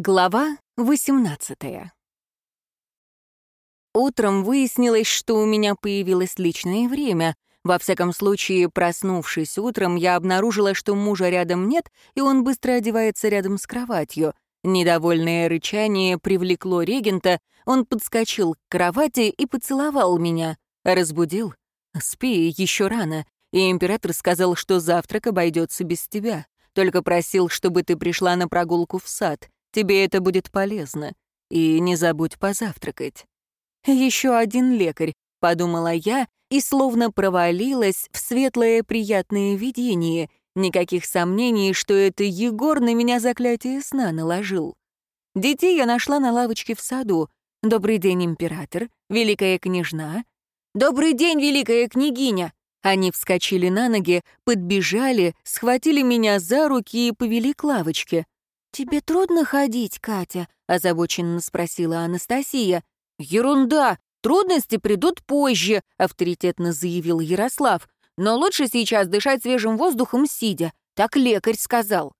Глава 18 Утром выяснилось, что у меня появилось личное время. Во всяком случае, проснувшись утром, я обнаружила, что мужа рядом нет, и он быстро одевается рядом с кроватью. Недовольное рычание привлекло регента, он подскочил к кровати и поцеловал меня. Разбудил. «Спи, еще рано». И император сказал, что завтрак обойдется без тебя. Только просил, чтобы ты пришла на прогулку в сад. Тебе это будет полезно. И не забудь позавтракать. Еще один лекарь, подумала я, и словно провалилась в светлое приятное видение. Никаких сомнений, что это Егор на меня заклятие сна наложил. Детей я нашла на лавочке в саду. «Добрый день, император, великая княжна». «Добрый день, великая княгиня!» Они вскочили на ноги, подбежали, схватили меня за руки и повели к лавочке. «Тебе трудно ходить, Катя?» — озабоченно спросила Анастасия. «Ерунда! Трудности придут позже», — авторитетно заявил Ярослав. «Но лучше сейчас дышать свежим воздухом сидя. Так лекарь сказал».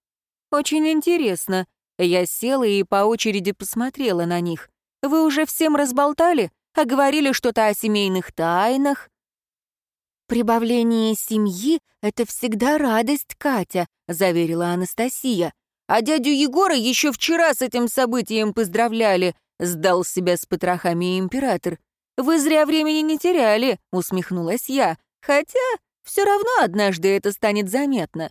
«Очень интересно». Я села и по очереди посмотрела на них. «Вы уже всем разболтали? А говорили что-то о семейных тайнах?» «Прибавление семьи — это всегда радость, Катя», — заверила Анастасия. А дядю Егора еще вчера с этим событием поздравляли», — сдал себя с потрохами император. «Вы зря времени не теряли», — усмехнулась я. «Хотя все равно однажды это станет заметно».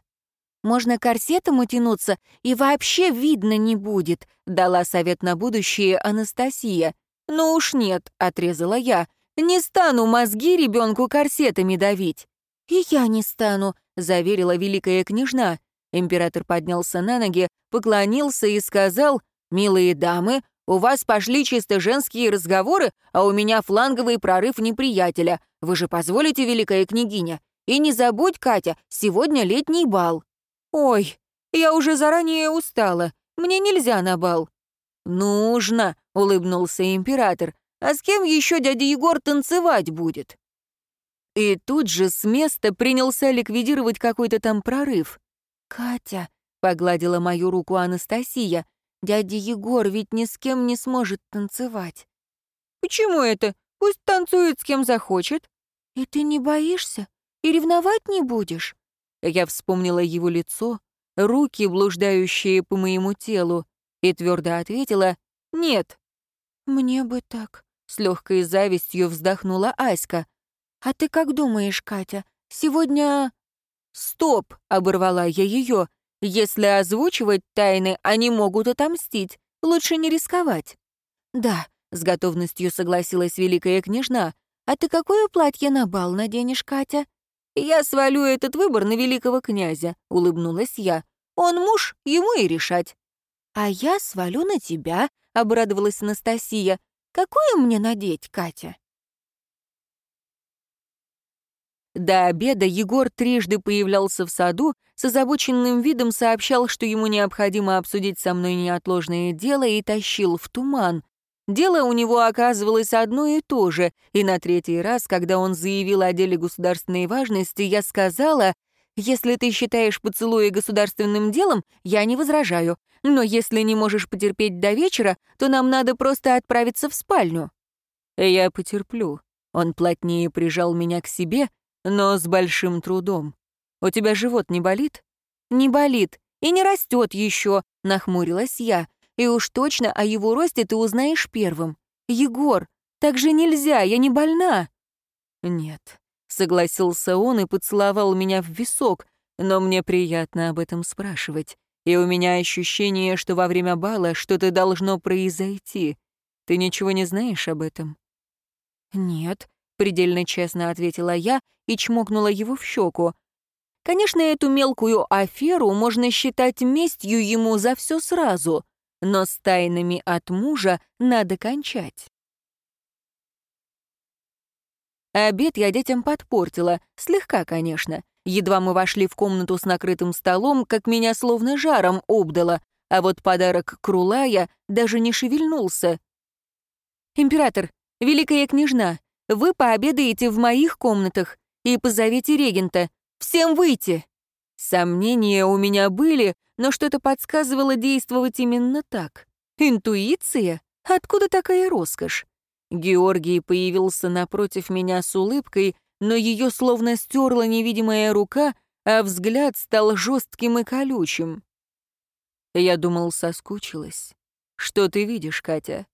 «Можно корсетом утянуться, и вообще видно не будет», — дала совет на будущее Анастасия. «Ну уж нет», — отрезала я. «Не стану мозги ребенку корсетами давить». «И я не стану», — заверила великая княжна. Император поднялся на ноги, поклонился и сказал, «Милые дамы, у вас пошли чисто женские разговоры, а у меня фланговый прорыв неприятеля. Вы же позволите, великая княгиня? И не забудь, Катя, сегодня летний бал». «Ой, я уже заранее устала. Мне нельзя на бал». «Нужно», — улыбнулся император. «А с кем еще дядя Егор танцевать будет?» И тут же с места принялся ликвидировать какой-то там прорыв. «Катя», — погладила мою руку Анастасия, «дядя Егор ведь ни с кем не сможет танцевать». «Почему это? Пусть танцует с кем захочет». «И ты не боишься? И ревновать не будешь?» Я вспомнила его лицо, руки, блуждающие по моему телу, и твердо ответила «нет». «Мне бы так», — с легкой завистью вздохнула Аська. «А ты как думаешь, Катя, сегодня «Стоп!» — оборвала я ее. «Если озвучивать тайны, они могут отомстить. Лучше не рисковать». «Да», — с готовностью согласилась великая княжна. «А ты какое платье на бал наденешь, Катя?» «Я свалю этот выбор на великого князя», — улыбнулась я. «Он муж, ему и решать». «А я свалю на тебя», — обрадовалась Анастасия. «Какое мне надеть, Катя?» До обеда Егор трижды появлялся в саду, с озабоченным видом сообщал, что ему необходимо обсудить со мной неотложное дело и тащил в туман. Дело у него оказывалось одно и то же, и на третий раз, когда он заявил о деле государственной важности, я сказала, «Если ты считаешь поцелуи государственным делом, я не возражаю, но если не можешь потерпеть до вечера, то нам надо просто отправиться в спальню». «Я потерплю». Он плотнее прижал меня к себе, но с большим трудом. У тебя живот не болит? Не болит и не растет еще, нахмурилась я. И уж точно о его росте ты узнаешь первым. Егор, так же нельзя, я не больна. Нет, согласился он и поцеловал меня в висок, но мне приятно об этом спрашивать. И у меня ощущение, что во время бала что-то должно произойти. Ты ничего не знаешь об этом? Нет, предельно честно ответила я и чмокнула его в щеку. Конечно, эту мелкую аферу можно считать местью ему за все сразу, но с тайнами от мужа надо кончать. Обед я детям подпортила, слегка, конечно. Едва мы вошли в комнату с накрытым столом, как меня словно жаром обдало, а вот подарок Крулая даже не шевельнулся. «Император, великая княжна, вы пообедаете в моих комнатах и позовите регента. Всем выйти!» Сомнения у меня были, но что-то подсказывало действовать именно так. Интуиция? Откуда такая роскошь? Георгий появился напротив меня с улыбкой, но ее словно стерла невидимая рука, а взгляд стал жестким и колючим. Я думал, соскучилась. Что ты видишь, Катя?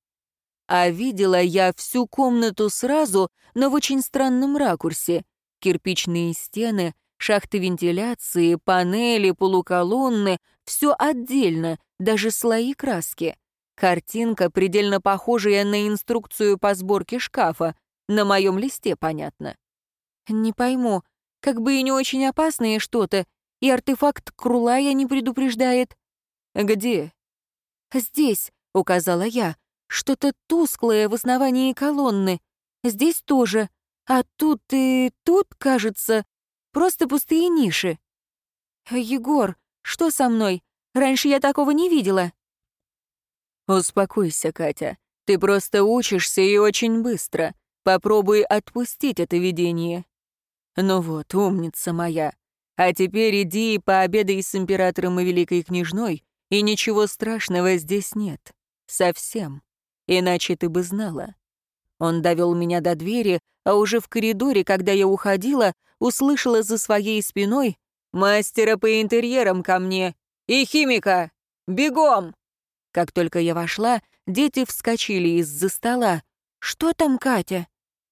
А видела я всю комнату сразу, но в очень странном ракурсе. Кирпичные стены, шахты вентиляции, панели, полуколонны — все отдельно, даже слои краски. Картинка, предельно похожая на инструкцию по сборке шкафа. На моем листе, понятно. Не пойму, как бы и не очень опасное что-то, и артефакт Крулая не предупреждает. «Где?» «Здесь», — указала я, — «что-то тусклое в основании колонны. Здесь тоже. А тут и тут, кажется, просто пустые ниши». «Егор, что со мной? Раньше я такого не видела». «Успокойся, Катя. Ты просто учишься и очень быстро. Попробуй отпустить это видение». «Ну вот, умница моя. А теперь иди и пообедай с императором и великой княжной, и ничего страшного здесь нет. Совсем. Иначе ты бы знала». Он довел меня до двери, а уже в коридоре, когда я уходила, услышала за своей спиной «Мастера по интерьерам ко мне! И химика! Бегом!» Как только я вошла, дети вскочили из-за стола. «Что там, Катя?»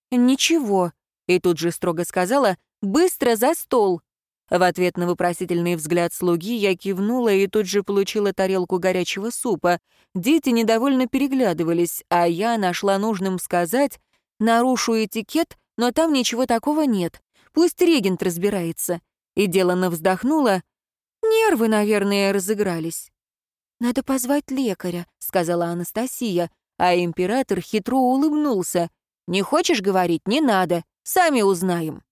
«Ничего», и тут же строго сказала «Быстро за стол!» В ответ на вопросительный взгляд слуги я кивнула и тут же получила тарелку горячего супа. Дети недовольно переглядывались, а я нашла нужным сказать «Нарушу этикет, но там ничего такого нет. Пусть регент разбирается». И делано вздохнула. «Нервы, наверное, разыгрались». «Надо позвать лекаря», — сказала Анастасия, а император хитро улыбнулся. «Не хочешь говорить? Не надо. Сами узнаем».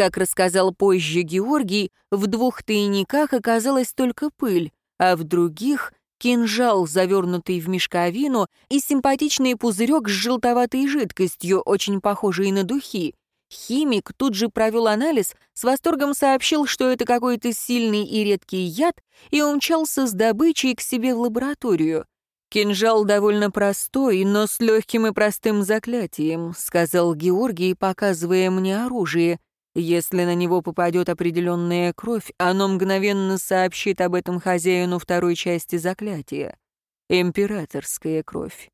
Как рассказал позже Георгий, в двух тайниках оказалась только пыль, а в других — кинжал, завернутый в мешковину, и симпатичный пузырек с желтоватой жидкостью, очень похожий на духи. Химик тут же провел анализ, с восторгом сообщил, что это какой-то сильный и редкий яд, и умчался с добычей к себе в лабораторию. «Кинжал довольно простой, но с легким и простым заклятием», — сказал Георгий, показывая мне оружие. «Если на него попадет определенная кровь, оно мгновенно сообщит об этом хозяину второй части заклятия. Императорская кровь».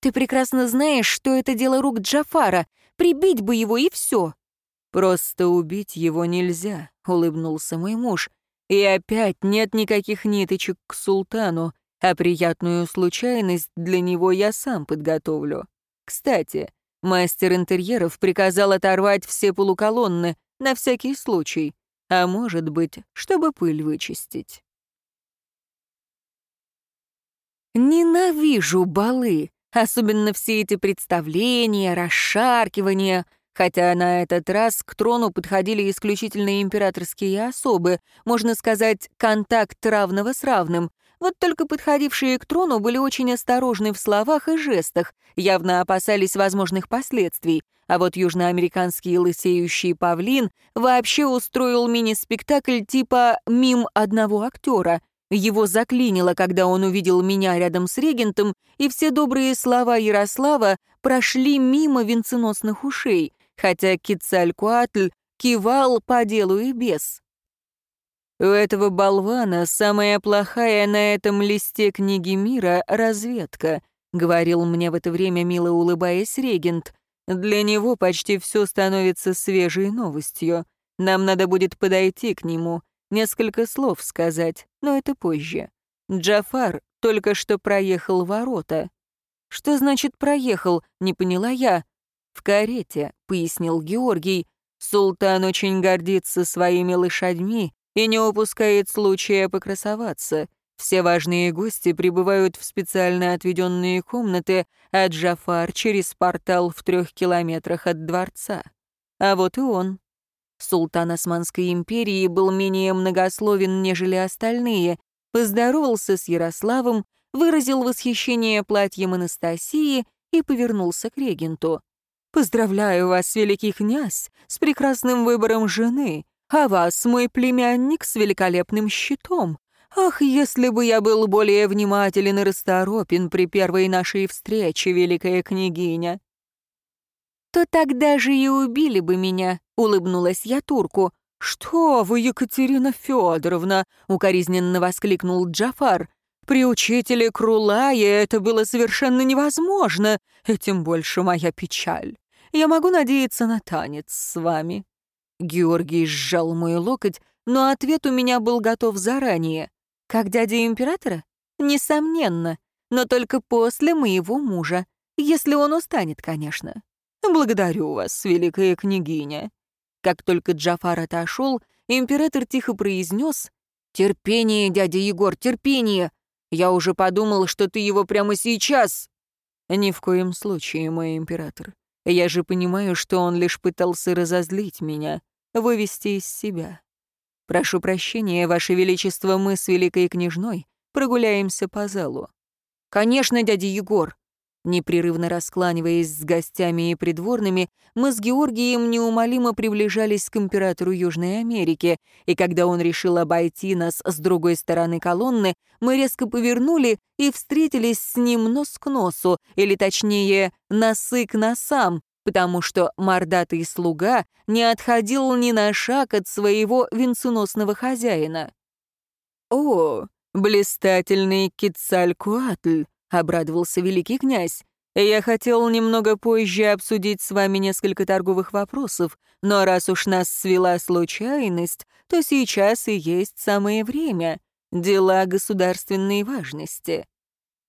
«Ты прекрасно знаешь, что это дело рук Джафара. Прибить бы его, и все. «Просто убить его нельзя», — улыбнулся мой муж. «И опять нет никаких ниточек к султану, а приятную случайность для него я сам подготовлю. Кстати, мастер интерьеров приказал оторвать все полуколонны на всякий случай, а может быть, чтобы пыль вычистить». Ненавижу балы. Особенно все эти представления, расшаркивания. Хотя на этот раз к трону подходили исключительно императорские особы, можно сказать, контакт равного с равным. Вот только подходившие к трону были очень осторожны в словах и жестах, явно опасались возможных последствий. А вот южноамериканский лысеющий павлин вообще устроил мини-спектакль типа «Мим одного актера», его заклинило, когда он увидел меня рядом с регентом, и все добрые слова Ярослава прошли мимо венценосных ушей, хотя Кицалькуатль кивал по делу и без. У этого болвана самая плохая на этом листе книги мира — разведка, говорил мне в это время, мило улыбаясь, регент. Для него почти все становится свежей новостью. Нам надо будет подойти к нему, несколько слов сказать, но это позже. Джафар только что проехал ворота. «Что значит проехал?» — не поняла я. «В карете», — пояснил Георгий. «Султан очень гордится своими лошадьми и не упускает случая покрасоваться. Все важные гости прибывают в специально отведенные комнаты, а Джафар через портал в трех километрах от дворца. А вот и он. Султан Османской империи был менее многословен, нежели остальные, поздоровался с Ярославом, выразил восхищение платьем Анастасии и повернулся к регенту. «Поздравляю вас, великий князь, с прекрасным выбором жены, а вас, мой племянник, с великолепным щитом. Ах, если бы я был более внимателен и расторопен при первой нашей встрече, великая княгиня!» «То тогда же и убили бы меня», — улыбнулась я турку. «Что вы, Екатерина Федоровна!» — укоризненно воскликнул Джафар. «При учителе Крулае это было совершенно невозможно, и тем больше моя печаль. Я могу надеяться на танец с вами». Георгий сжал мой локоть, но ответ у меня был готов заранее. «Как дядя императора?» «Несомненно, но только после моего мужа, если он устанет, конечно». «Благодарю вас, великая княгиня». Как только Джафар отошел, император тихо произнес «Терпение, дядя Егор, терпение! Я уже подумал, что ты его прямо сейчас...» «Ни в коем случае, мой император. Я же понимаю, что он лишь пытался разозлить меня, вывести из себя. Прошу прощения, Ваше Величество, мы с Великой Княжной прогуляемся по залу». «Конечно, дядя Егор. Непрерывно раскланиваясь с гостями и придворными, мы с Георгием неумолимо приближались к императору Южной Америки, и когда он решил обойти нас с другой стороны колонны, мы резко повернули и встретились с ним нос к носу, или точнее, носы к носам, потому что мордатый слуга не отходил ни на шаг от своего венценосного хозяина. «О, блистательный Кицалькуатль!» — обрадовался великий князь. «Я хотел немного позже обсудить с вами несколько торговых вопросов, но раз уж нас свела случайность, то сейчас и есть самое время. Дела государственной важности».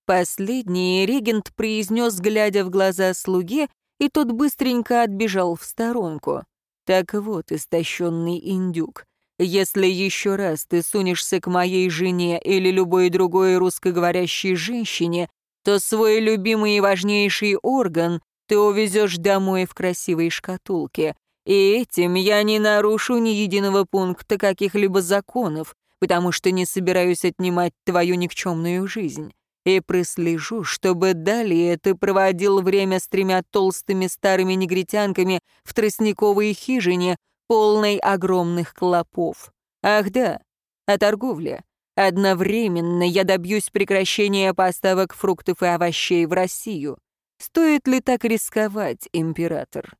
Последний регент произнес, глядя в глаза слуге, и тот быстренько отбежал в сторонку. «Так вот, истощенный индюк, если еще раз ты сунешься к моей жене или любой другой русскоговорящей женщине, то свой любимый и важнейший орган ты увезешь домой в красивой шкатулке. И этим я не нарушу ни единого пункта каких-либо законов, потому что не собираюсь отнимать твою никчемную жизнь. И прослежу, чтобы далее ты проводил время с тремя толстыми старыми негритянками в тростниковой хижине, полной огромных клопов. Ах да, о торговле. Одновременно я добьюсь прекращения поставок фруктов и овощей в Россию. Стоит ли так рисковать, император?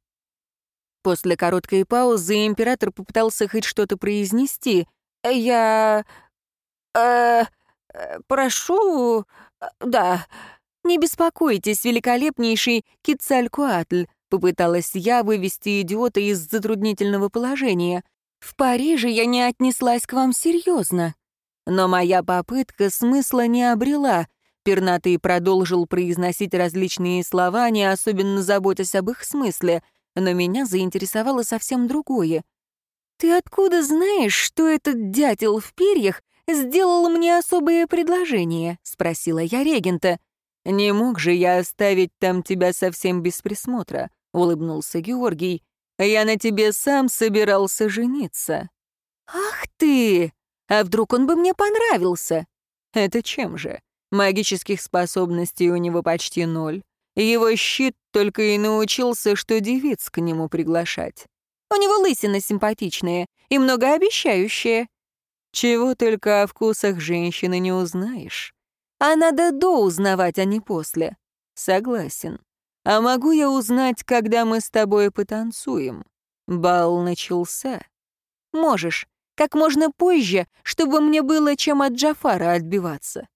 После короткой паузы император попытался хоть что-то произнести. «Я... э... прошу... да... не беспокойтесь, великолепнейший Кицалькуатль», Попыталась я вывести идиота из затруднительного положения. «В Париже я не отнеслась к вам серьезно. Но моя попытка смысла не обрела. Пернатый продолжил произносить различные слова, не особенно заботясь об их смысле, но меня заинтересовало совсем другое. «Ты откуда знаешь, что этот дятел в перьях сделал мне особое предложение?» — спросила я регента. «Не мог же я оставить там тебя совсем без присмотра. — улыбнулся Георгий. «Я на тебе сам собирался жениться». «Ах ты! А вдруг он бы мне понравился?» «Это чем же? Магических способностей у него почти ноль. Его щит только и научился, что девиц к нему приглашать. У него лысина симпатичная и многообещающая. Чего только о вкусах женщины не узнаешь. А надо до узнавать, а не после. Согласен. А могу я узнать, когда мы с тобой потанцуем? Бал начался. Можешь. Как можно позже, чтобы мне было чем от Джафара отбиваться.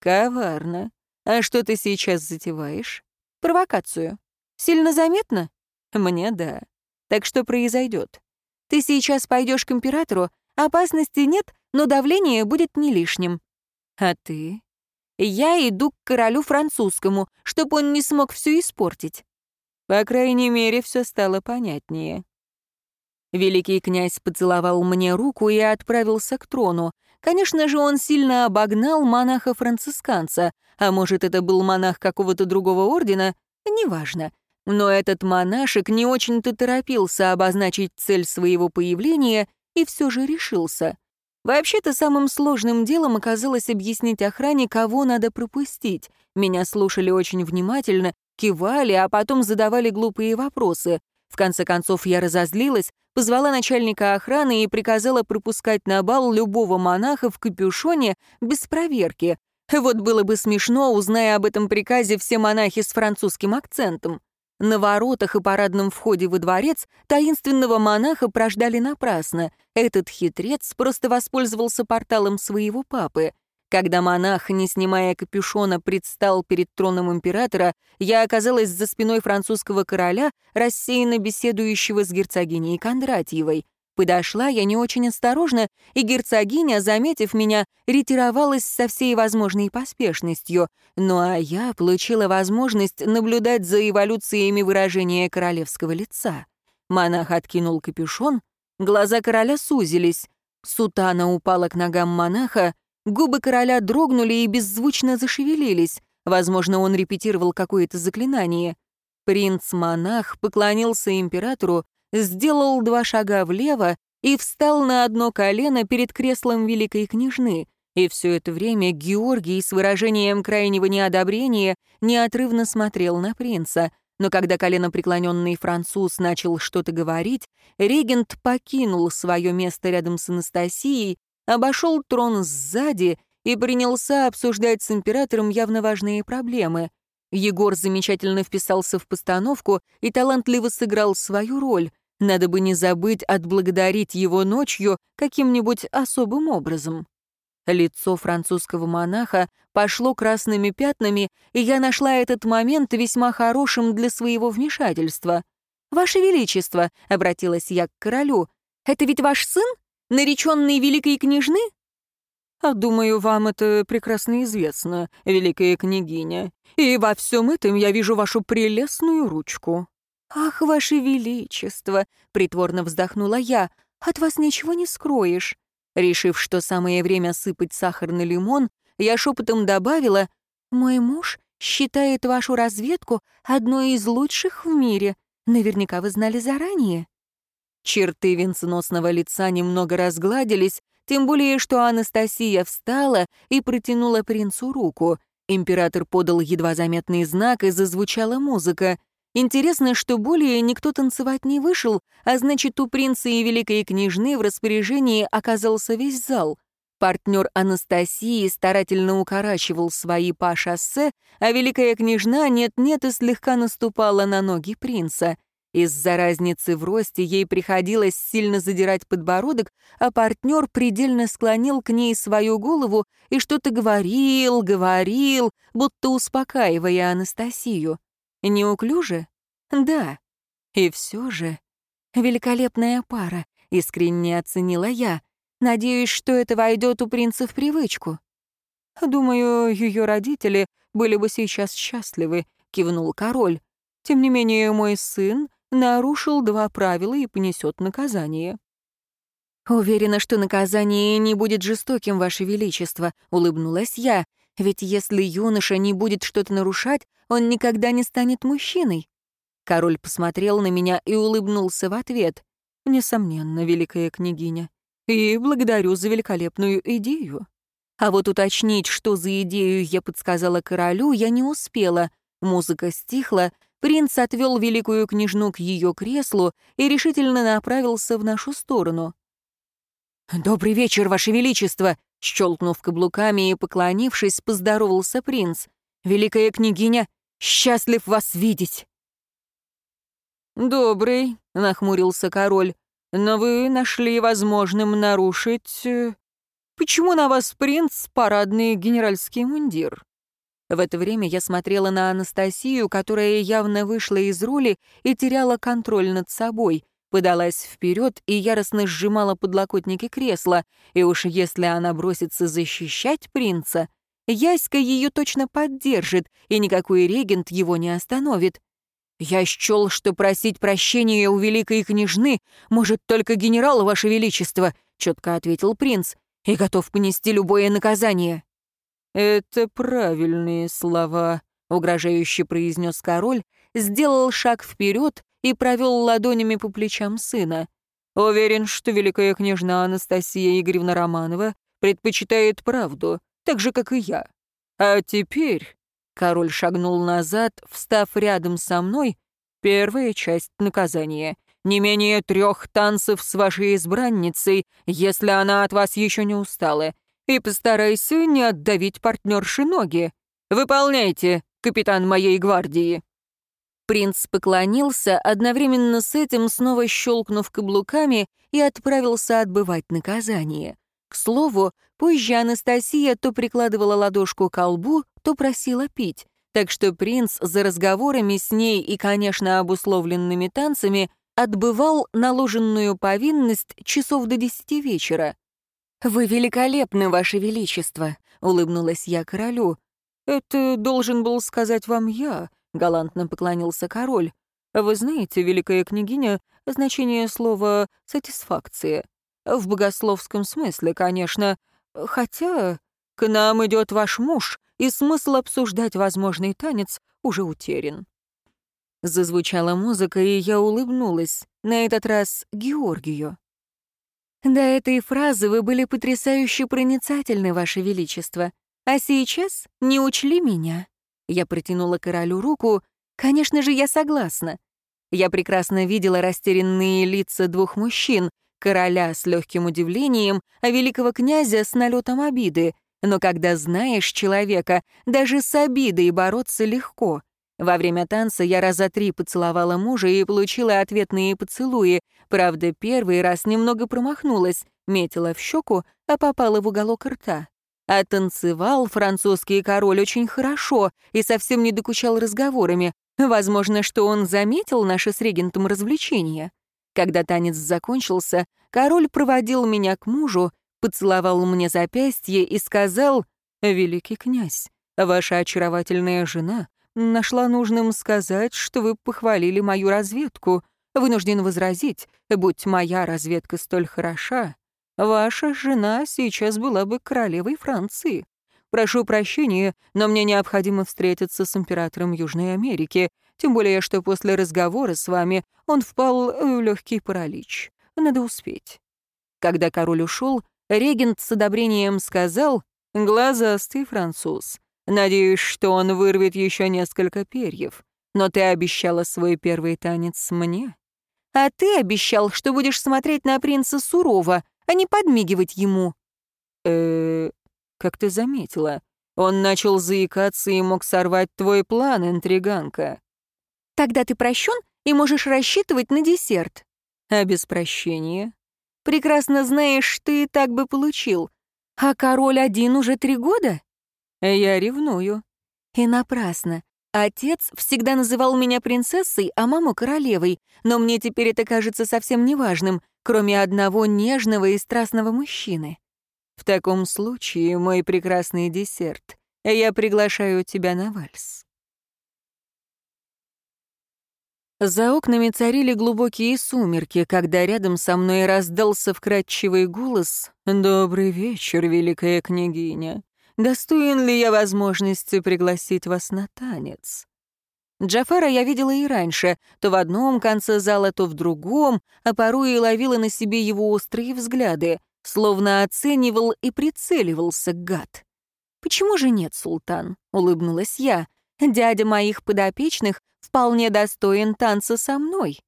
Коварно. А что ты сейчас затеваешь? Провокацию. Сильно заметно? Мне да. Так что произойдет? Ты сейчас пойдешь к императору, опасности нет, но давление будет не лишним. А ты? Я иду к королю французскому, чтобы он не смог все испортить. По крайней мере, все стало понятнее. Великий князь поцеловал мне руку и отправился к трону. Конечно же, он сильно обогнал монаха-францисканца, а может, это был монах какого-то другого ордена, неважно. Но этот монашек не очень-то торопился обозначить цель своего появления и все же решился. Вообще-то самым сложным делом оказалось объяснить охране, кого надо пропустить. Меня слушали очень внимательно, кивали, а потом задавали глупые вопросы. В конце концов, я разозлилась, позвала начальника охраны и приказала пропускать на бал любого монаха в капюшоне без проверки. Вот было бы смешно, узная об этом приказе все монахи с французским акцентом. На воротах и парадном входе во дворец таинственного монаха прождали напрасно. Этот хитрец просто воспользовался порталом своего папы. Когда монах, не снимая капюшона, предстал перед троном императора, я оказалась за спиной французского короля, рассеянно беседующего с герцогиней Кондратьевой. Подошла я не очень осторожно, и герцогиня, заметив меня, ретировалась со всей возможной поспешностью. Ну а я получила возможность наблюдать за эволюциями выражения королевского лица. Монах откинул капюшон, глаза короля сузились, сутана упала к ногам монаха, Губы короля дрогнули и беззвучно зашевелились. Возможно, он репетировал какое-то заклинание. Принц-монах поклонился императору, сделал два шага влево и встал на одно колено перед креслом великой княжны. И все это время Георгий с выражением крайнего неодобрения неотрывно смотрел на принца. Но когда колено преклоненный француз начал что-то говорить, регент покинул свое место рядом с Анастасией обошел трон сзади и принялся обсуждать с императором явно важные проблемы. Егор замечательно вписался в постановку и талантливо сыграл свою роль. Надо бы не забыть отблагодарить его ночью каким-нибудь особым образом. Лицо французского монаха пошло красными пятнами, и я нашла этот момент весьма хорошим для своего вмешательства. «Ваше Величество», — обратилась я к королю, — «это ведь ваш сын?» нареченный великой княжны? А думаю, вам это прекрасно известно, великая княгиня. И во всем этом я вижу вашу прелестную ручку. Ах, ваше величество, притворно вздохнула я, от вас ничего не скроешь. Решив, что самое время сыпать сахар на лимон, я шепотом добавила, мой муж считает вашу разведку одной из лучших в мире. Наверняка вы знали заранее. Черты венценосного лица немного разгладились, тем более, что Анастасия встала и протянула принцу руку. Император подал едва заметный знак, и зазвучала музыка. Интересно, что более никто танцевать не вышел, а значит, у принца и великой княжны в распоряжении оказался весь зал. Партнер Анастасии старательно укорачивал свои по шоссе, а великая княжна нет-нет и слегка наступала на ноги принца. Из-за разницы в росте ей приходилось сильно задирать подбородок, а партнер предельно склонил к ней свою голову и что-то говорил, говорил, будто успокаивая Анастасию. Неуклюже? Да. И все же... Великолепная пара, искренне оценила я. Надеюсь, что это войдет у принца в привычку. Думаю, ее родители были бы сейчас счастливы, кивнул король. Тем не менее, мой сын нарушил два правила и понесет наказание. «Уверена, что наказание не будет жестоким, Ваше Величество», — улыбнулась я, «ведь если юноша не будет что-то нарушать, он никогда не станет мужчиной». Король посмотрел на меня и улыбнулся в ответ. «Несомненно, великая княгиня. И благодарю за великолепную идею». А вот уточнить, что за идею я подсказала королю, я не успела. Музыка стихла, Принц отвел великую княжну к ее креслу и решительно направился в нашу сторону. «Добрый вечер, Ваше Величество!» Щелкнув каблуками и поклонившись, поздоровался принц. «Великая княгиня, счастлив вас видеть!» «Добрый», — нахмурился король, «но вы нашли возможным нарушить... Э, почему на вас, принц, парадный генеральский мундир?» В это время я смотрела на Анастасию, которая явно вышла из роли и теряла контроль над собой, подалась вперед и яростно сжимала подлокотники кресла, и уж если она бросится защищать принца, Яська ее точно поддержит, и никакой регент его не остановит. «Я счел, что просить прощения у великой княжны может только генерал, ваше величество», — четко ответил принц, «и готов понести любое наказание». «Это правильные слова», — угрожающе произнес король, сделал шаг вперед и провел ладонями по плечам сына. «Уверен, что великая княжна Анастасия Игоревна Романова предпочитает правду, так же, как и я. А теперь...» — король шагнул назад, встав рядом со мной. Первая часть наказания. Не менее трех танцев с вашей избранницей, если она от вас еще не устала. И постарайся не отдавить партнерши ноги. Выполняйте, капитан моей гвардии». Принц поклонился, одновременно с этим снова щелкнув каблуками и отправился отбывать наказание. К слову, позже Анастасия то прикладывала ладошку к колбу, то просила пить, так что принц за разговорами с ней и, конечно, обусловленными танцами отбывал наложенную повинность часов до десяти вечера. «Вы великолепны, Ваше Величество», — улыбнулась я королю. «Это должен был сказать вам я», — галантно поклонился король. «Вы знаете, великая княгиня, значение слова «сатисфакция». В богословском смысле, конечно. Хотя к нам идет ваш муж, и смысл обсуждать возможный танец уже утерян». Зазвучала музыка, и я улыбнулась, на этот раз Георгию. «До этой фразы вы были потрясающе проницательны, Ваше Величество. А сейчас не учли меня». Я протянула королю руку. «Конечно же, я согласна». Я прекрасно видела растерянные лица двух мужчин, короля с легким удивлением, а великого князя с налетом обиды. Но когда знаешь человека, даже с обидой бороться легко — во время танца я раза три поцеловала мужа и получила ответные поцелуи. Правда, первый раз немного промахнулась, метила в щеку, а попала в уголок рта. А танцевал французский король очень хорошо и совсем не докучал разговорами. Возможно, что он заметил наше с регентом развлечение. Когда танец закончился, король проводил меня к мужу, поцеловал мне запястье и сказал, «Великий князь, ваша очаровательная жена Нашла нужным сказать, что вы похвалили мою разведку. Вынужден возразить, будь моя разведка столь хороша, ваша жена сейчас была бы королевой Франции. Прошу прощения, но мне необходимо встретиться с императором Южной Америки, тем более, что после разговора с вами он впал в легкий паралич. Надо успеть. Когда король ушел, регент с одобрением сказал «Глазастый француз, Надеюсь, что он вырвет еще несколько перьев. Но ты обещала свой первый танец мне. А ты обещал, что будешь смотреть на принца сурово, а не подмигивать ему. э как ты заметила, он начал заикаться и мог сорвать твой план, интриганка. Тогда ты прощен и можешь рассчитывать на десерт. А без прощения? Прекрасно знаешь, ты и так бы получил. А король один уже три года? Я ревную. И напрасно. Отец всегда называл меня принцессой, а маму — королевой, но мне теперь это кажется совсем неважным, кроме одного нежного и страстного мужчины. В таком случае, мой прекрасный десерт, я приглашаю тебя на вальс. За окнами царили глубокие сумерки, когда рядом со мной раздался вкрадчивый голос «Добрый вечер, великая княгиня достоин ли я возможности пригласить вас на танец. Джафара я видела и раньше, то в одном конце зала, то в другом, а порой и ловила на себе его острые взгляды, словно оценивал и прицеливался гад. «Почему же нет, султан?» — улыбнулась я. «Дядя моих подопечных вполне достоин танца со мной.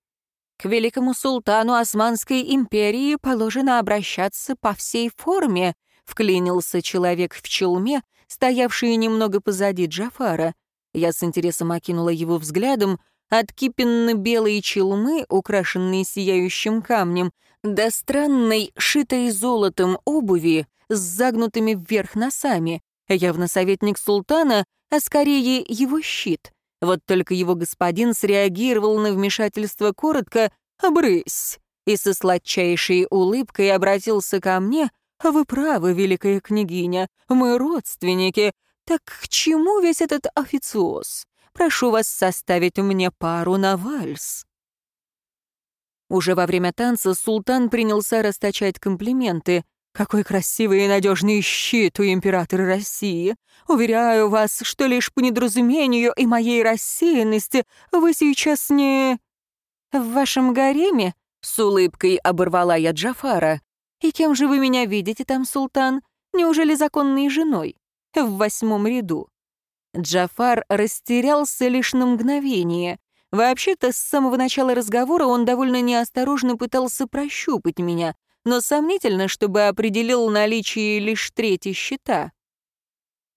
К великому султану Османской империи положено обращаться по всей форме, Вклинился человек в челме, стоявший немного позади Джафара. Я с интересом окинула его взглядом, от кипенно-белой челмы, украшенной сияющим камнем, до странной, шитой золотом обуви с загнутыми вверх носами. Явно советник султана, а скорее его щит. Вот только его господин среагировал на вмешательство коротко «Обрысь!» и со сладчайшей улыбкой обратился ко мне, «Вы правы, великая княгиня, мы родственники. Так к чему весь этот официоз? Прошу вас составить мне пару на вальс». Уже во время танца султан принялся расточать комплименты. «Какой красивый и надежный щит у императора России! Уверяю вас, что лишь по недоразумению и моей рассеянности вы сейчас не...» «В вашем гареме?» — с улыбкой оборвала я Джафара. «И кем же вы меня видите там, султан? Неужели законной женой? В восьмом ряду». Джафар растерялся лишь на мгновение. Вообще-то, с самого начала разговора он довольно неосторожно пытался прощупать меня, но сомнительно, чтобы определил наличие лишь трети счета.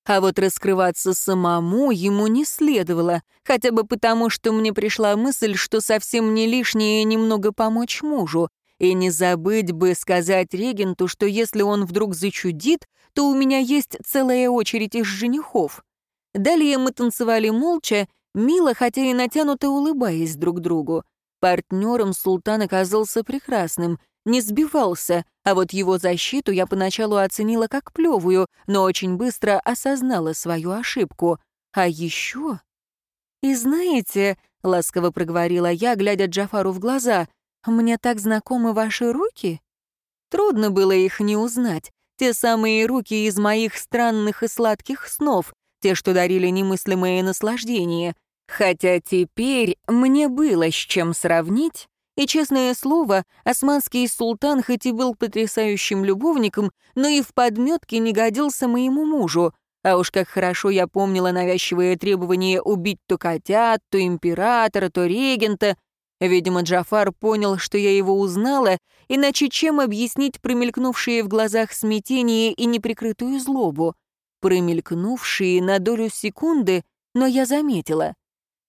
А вот раскрываться самому ему не следовало, хотя бы потому, что мне пришла мысль, что совсем не лишнее немного помочь мужу, и не забыть бы сказать регенту, что если он вдруг зачудит, то у меня есть целая очередь из женихов. Далее мы танцевали молча, мило, хотя и натянуто улыбаясь друг другу. Партнером султан оказался прекрасным, не сбивался, а вот его защиту я поначалу оценила как плевую, но очень быстро осознала свою ошибку. А еще... «И знаете», — ласково проговорила я, глядя Джафару в глаза, «мне так знакомы ваши руки?» Трудно было их не узнать. Те самые руки из моих странных и сладких снов, те, что дарили немыслимое наслаждение. Хотя теперь мне было с чем сравнить, и, честное слово, османский султан хоть и был потрясающим любовником, но и в подметке не годился моему мужу. А уж как хорошо я помнила навязчивые требования убить то котят, то императора, то регента. Видимо, Джафар понял, что я его узнала, иначе чем объяснить промелькнувшие в глазах смятение и неприкрытую злобу? Промелькнувшие на долю секунды, но я заметила.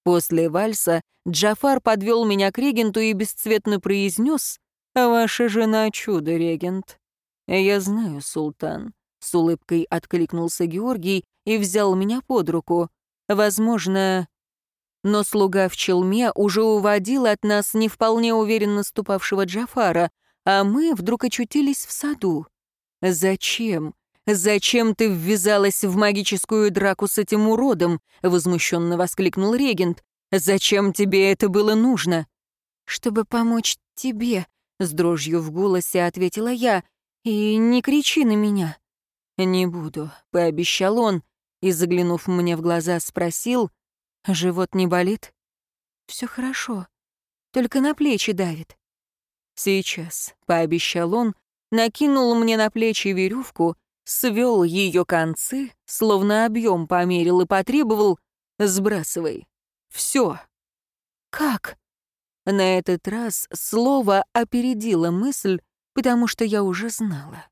После вальса Джафар подвел меня к регенту и бесцветно произнес «Ваша жена чудо, регент». «Я знаю, султан», — с улыбкой откликнулся Георгий и взял меня под руку. «Возможно...» Но слуга в челме уже уводил от нас не вполне уверенно ступавшего Джафара, а мы вдруг очутились в саду. «Зачем? «Зачем ты ввязалась в магическую драку с этим уродом?» — возмущенно воскликнул регент. «Зачем тебе это было нужно?» «Чтобы помочь тебе», — с дрожью в голосе ответила я. «И не кричи на меня». «Не буду», — пообещал он, и, заглянув мне в глаза, спросил, «Живот не болит?» «Все хорошо, только на плечи давит». «Сейчас», — пообещал он, накинул мне на плечи веревку свел ее концы, словно объем померил и потребовал «сбрасывай». Все. «Как?» На этот раз слово опередило мысль, потому что я уже знала.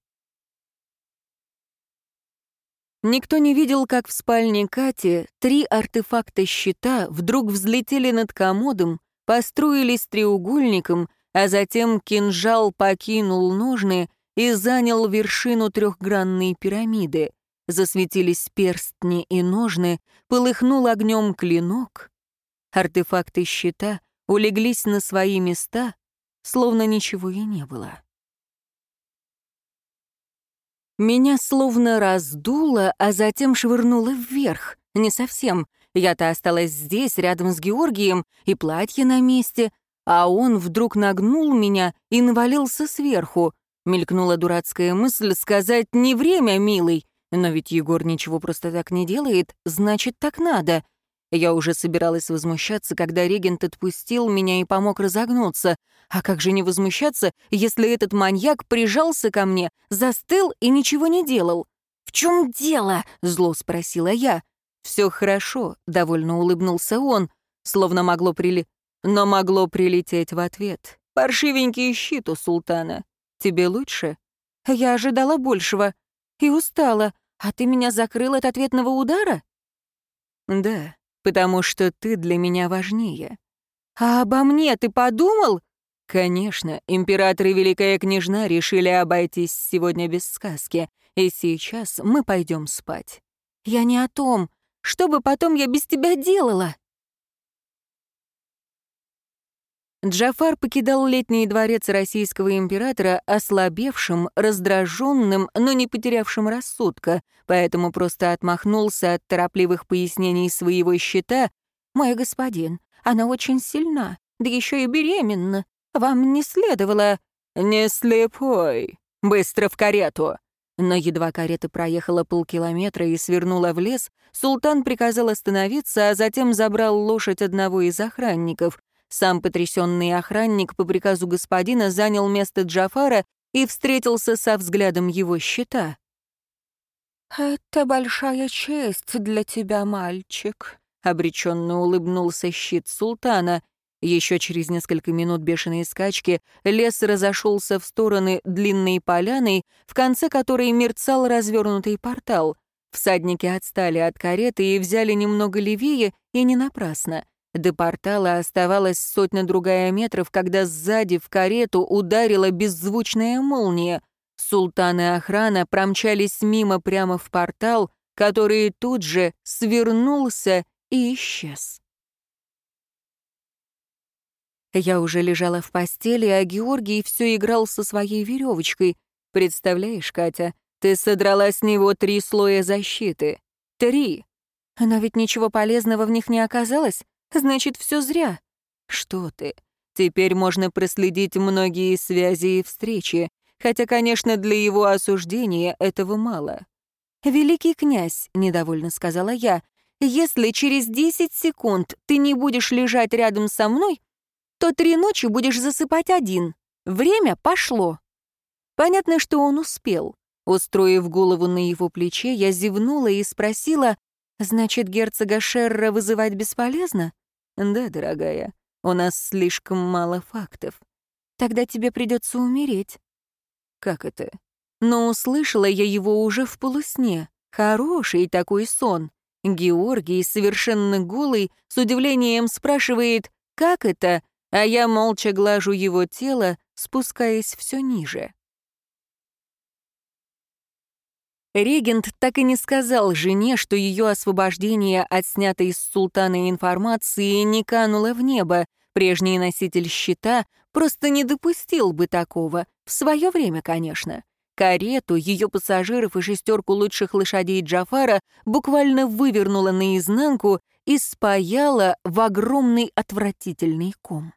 Никто не видел, как в спальне Кати три артефакта щита вдруг взлетели над комодом, построились треугольником, а затем кинжал покинул ножны и занял вершину трехгранной пирамиды. Засветились перстни и ножны, полыхнул огнем клинок. Артефакты щита улеглись на свои места, словно ничего и не было. Меня словно раздуло, а затем швырнуло вверх. Не совсем. Я-то осталась здесь, рядом с Георгием, и платье на месте, а он вдруг нагнул меня и навалился сверху. Мелькнула дурацкая мысль сказать «не время, милый», но ведь Егор ничего просто так не делает, значит, так надо. Я уже собиралась возмущаться, когда регент отпустил меня и помог разогнуться. А как же не возмущаться, если этот маньяк прижался ко мне, застыл и ничего не делал? «В чем дело?» — зло спросила я. «Все хорошо», — довольно улыбнулся он, словно могло прили... Но могло прилететь в ответ. «Паршивенький щит у султана. Тебе лучше? Я ожидала большего. И устала. А ты меня закрыл от ответного удара? Да, потому что ты для меня важнее. А обо мне ты подумал? Конечно, император и великая княжна решили обойтись сегодня без сказки, и сейчас мы пойдем спать. Я не о том. Что бы потом я без тебя делала? Джафар покидал летний дворец российского императора ослабевшим, раздраженным, но не потерявшим рассудка, поэтому просто отмахнулся от торопливых пояснений своего счета. «Мой господин, она очень сильна, да еще и беременна. Вам не следовало...» «Не слепой! Быстро в карету!» Но едва карета проехала полкилометра и свернула в лес, султан приказал остановиться, а затем забрал лошадь одного из охранников. Сам потрясенный охранник по приказу господина занял место Джафара и встретился со взглядом его щита. «Это большая честь для тебя, мальчик», — обреченно улыбнулся щит султана. Еще через несколько минут бешеной скачки лес разошелся в стороны длинной поляной, в конце которой мерцал развернутый портал. Всадники отстали от кареты и взяли немного левее, и не напрасно. До портала оставалась сотня-другая метров, когда сзади в карету ударила беззвучная молния. Султан и охрана промчались мимо прямо в портал, который тут же свернулся и исчез. Я уже лежала в постели, а Георгий все играл со своей веревочкой. Представляешь, Катя, ты содрала с него три слоя защиты. Три. Но ведь ничего полезного в них не оказалось. Значит, все зря. Что ты? Теперь можно проследить многие связи и встречи, хотя, конечно, для его осуждения этого мало. «Великий князь», — недовольно сказала я, «если через десять секунд ты не будешь лежать рядом со мной, то три ночи будешь засыпать один. Время пошло». Понятно, что он успел. Устроив голову на его плече, я зевнула и спросила, «Значит, герцога Шерра вызывать бесполезно?» «Да, дорогая, у нас слишком мало фактов. Тогда тебе придется умереть». «Как это?» Но услышала я его уже в полусне. Хороший такой сон. Георгий, совершенно голый, с удивлением спрашивает «Как это?», а я молча глажу его тело, спускаясь все ниже. Регент так и не сказал жене, что ее освобождение от снятой с султана информации не кануло в небо. Прежний носитель щита просто не допустил бы такого. В свое время, конечно. Карету, ее пассажиров и шестерку лучших лошадей Джафара буквально вывернула наизнанку и спаяла в огромный отвратительный ком.